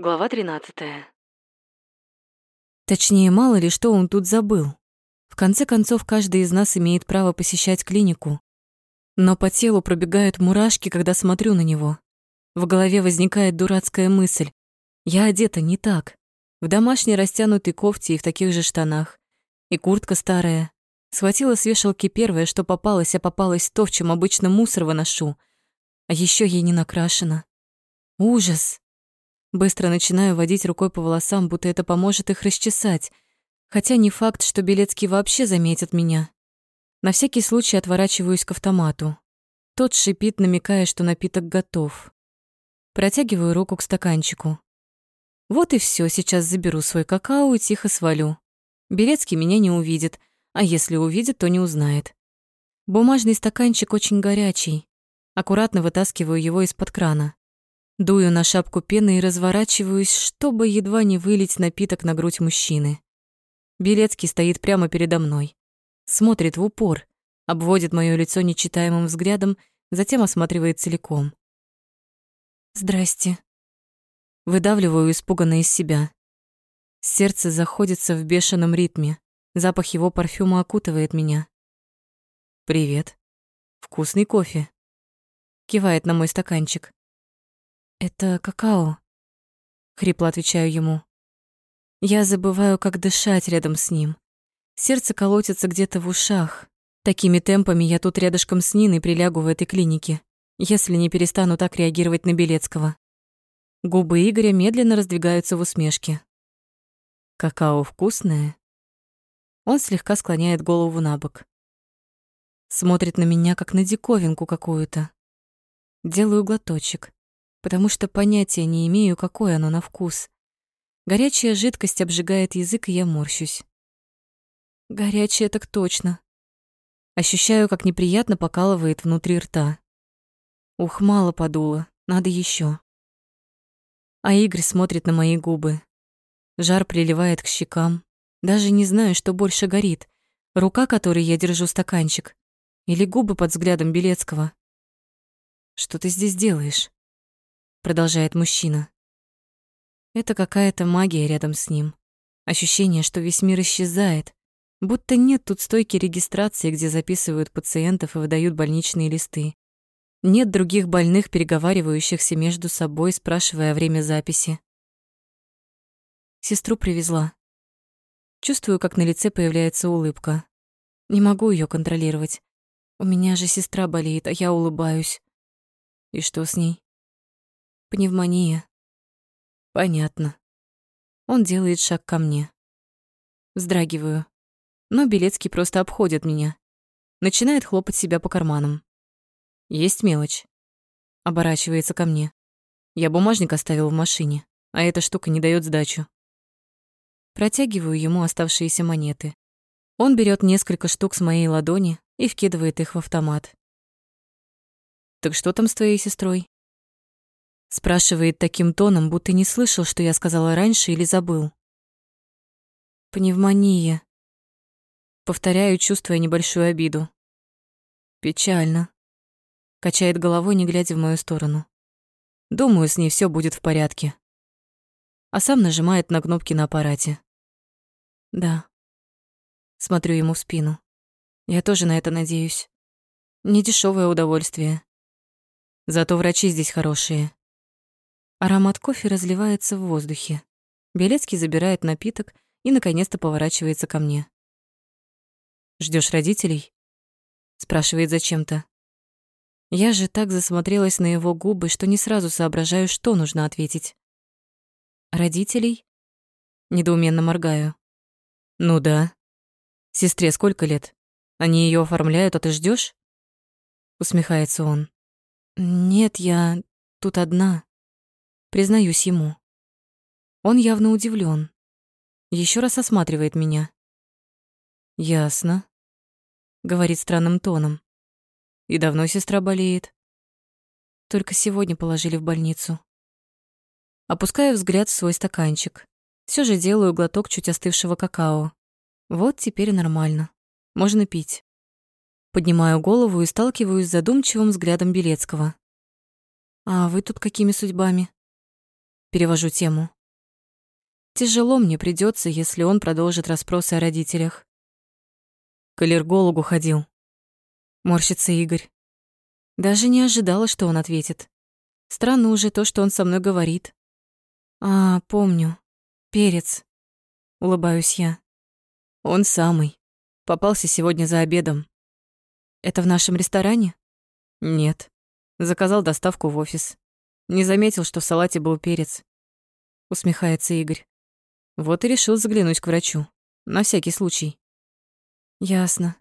Глава 13. Точнее, мало ли что он тут забыл. В конце концов, каждый из нас имеет право посещать клинику. Но по телу пробегают мурашки, когда смотрю на него. В голове возникает дурацкая мысль. Я одета не так. В домашней растянутой кофте и в таких же штанах. И куртка старая. Схватила с вешалки первое, что попалось, а попалось то, в чем обычно мусор выношу. А еще ей не накрашено. Ужас. Быстро начинаю водить рукой по волосам, будто это поможет их расчесать. Хотя не факт, что Белецкий вообще заметит меня. На всякий случай отворачиваюсь к автомату. Тот шипит, намекая, что напиток готов. Протягиваю руку к стаканчику. Вот и все, сейчас заберу свой какао и тихо свалю. Белецкий меня не увидит, а если увидит, то не узнает. Бумажный стаканчик очень горячий. Аккуратно вытаскиваю его из-под крана. Дую на шапку пены и разворачиваюсь, чтобы едва не вылить напиток на грудь мужчины. Белецкий стоит прямо передо мной. Смотрит в упор, обводит моё лицо нечитаемым взглядом, затем осматривает целиком. «Здрасте». Выдавливаю испуганно из себя. Сердце заходится в бешеном ритме. Запах его парфюма окутывает меня. «Привет. Вкусный кофе». Кивает на мой стаканчик. «Это какао», — хрипло отвечаю ему. Я забываю, как дышать рядом с ним. Сердце колотится где-то в ушах. Такими темпами я тут рядышком с Ниной прилягу в этой клинике, если не перестану так реагировать на Белецкого. Губы Игоря медленно раздвигаются в усмешке. «Какао вкусное?» Он слегка склоняет голову на бок. Смотрит на меня, как на диковинку какую-то. Делаю глоточек потому что понятия не имею, какое оно на вкус. Горячая жидкость обжигает язык, и я морщусь. Горячая так точно. Ощущаю, как неприятно покалывает внутри рта. Ух, мало подуло, надо еще. А Игорь смотрит на мои губы. Жар приливает к щекам. Даже не знаю, что больше горит. Рука, которой я держу стаканчик, или губы под взглядом Белецкого. Что ты здесь делаешь? Продолжает мужчина. Это какая-то магия рядом с ним. Ощущение, что весь мир исчезает, будто нет тут стойки регистрации, где записывают пациентов и выдают больничные листы. Нет других больных, переговаривающихся между собой, спрашивая время записи. Сестру привезла. Чувствую, как на лице появляется улыбка. Не могу ее контролировать. У меня же сестра болеет, а я улыбаюсь. И что с ней? Пневмония. Понятно. Он делает шаг ко мне. Вздрагиваю. Но Белецкий просто обходит меня. Начинает хлопать себя по карманам. Есть мелочь. Оборачивается ко мне. Я бумажник оставил в машине, а эта штука не дает сдачу. Протягиваю ему оставшиеся монеты. Он берет несколько штук с моей ладони и вкидывает их в автомат. «Так что там с твоей сестрой?» Спрашивает таким тоном, будто не слышал, что я сказала раньше или забыл. Пневмония. Повторяю, чувствуя небольшую обиду. Печально. Качает головой, не глядя в мою сторону. Думаю, с ней все будет в порядке. А сам нажимает на кнопки на аппарате. Да. Смотрю ему в спину. Я тоже на это надеюсь. Не дешевое удовольствие. Зато врачи здесь хорошие. Аромат кофе разливается в воздухе. Белецкий забирает напиток и, наконец-то, поворачивается ко мне. Ждешь родителей?» Спрашивает зачем-то. Я же так засмотрелась на его губы, что не сразу соображаю, что нужно ответить. «Родителей?» Недоуменно моргаю. «Ну да. Сестре сколько лет? Они ее оформляют, а ты ждешь? Усмехается он. «Нет, я тут одна» признаюсь ему. Он явно удивлен. Еще раз осматривает меня. «Ясно», — говорит странным тоном. «И давно сестра болеет?» Только сегодня положили в больницу. Опускаю взгляд в свой стаканчик. Все же делаю глоток чуть остывшего какао. Вот теперь нормально. Можно пить. Поднимаю голову и сталкиваюсь с задумчивым взглядом Белецкого. «А вы тут какими судьбами?» Перевожу тему. Тяжело мне придется, если он продолжит расспросы о родителях. К аллергологу ходил. Морщится Игорь. Даже не ожидала, что он ответит. Странно уже то, что он со мной говорит. А, помню. Перец. Улыбаюсь я. Он самый. Попался сегодня за обедом. Это в нашем ресторане? Нет. Заказал доставку в офис. Не заметил, что в салате был перец. Усмехается Игорь. Вот и решил заглянуть к врачу. На всякий случай. Ясно.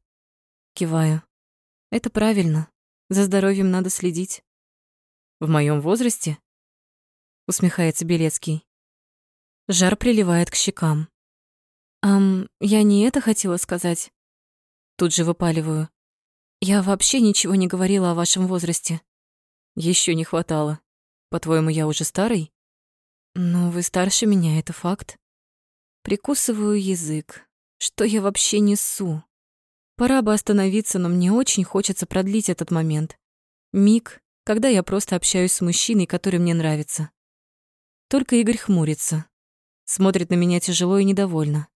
Киваю. Это правильно. За здоровьем надо следить. В моем возрасте? Усмехается Белецкий. Жар приливает к щекам. Ам, я не это хотела сказать. Тут же выпаливаю. Я вообще ничего не говорила о вашем возрасте. Еще не хватало. По-твоему, я уже старый? Ну, вы старше меня, это факт. Прикусываю язык. Что я вообще несу? Пора бы остановиться, но мне очень хочется продлить этот момент. Миг, когда я просто общаюсь с мужчиной, который мне нравится. Только Игорь хмурится. Смотрит на меня тяжело и недовольно.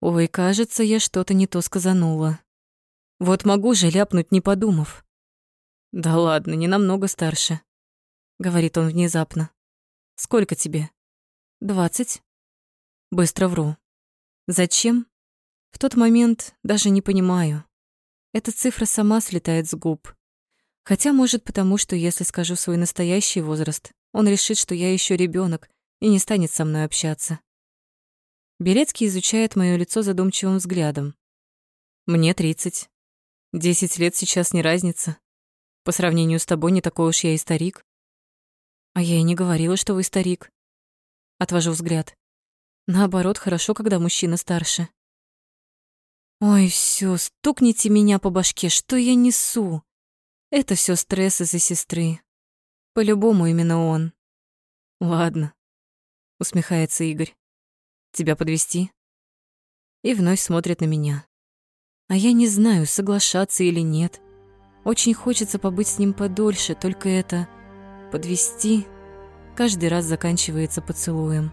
Ой, кажется, я что-то не то сказанула. Вот могу же ляпнуть, не подумав. Да ладно, не намного старше, говорит он внезапно. Сколько тебе? Двадцать. Быстро вру. Зачем? В тот момент даже не понимаю. Эта цифра сама слетает с губ. Хотя, может, потому что если скажу свой настоящий возраст, он решит, что я еще ребенок и не станет со мной общаться. Белецкий изучает моё лицо задумчивым взглядом. Мне тридцать. Десять лет сейчас не разница. По сравнению с тобой не такой уж я и старик. А я и не говорила, что вы старик. Отвожу взгляд. Наоборот, хорошо, когда мужчина старше. Ой, всё, стукните меня по башке, что я несу? Это всё стресс из-за сестры. По-любому именно он. Ладно, усмехается Игорь. Тебя подвести? И вновь смотрит на меня. А я не знаю, соглашаться или нет. Очень хочется побыть с ним подольше, только это подвести каждый раз заканчивается поцелуем.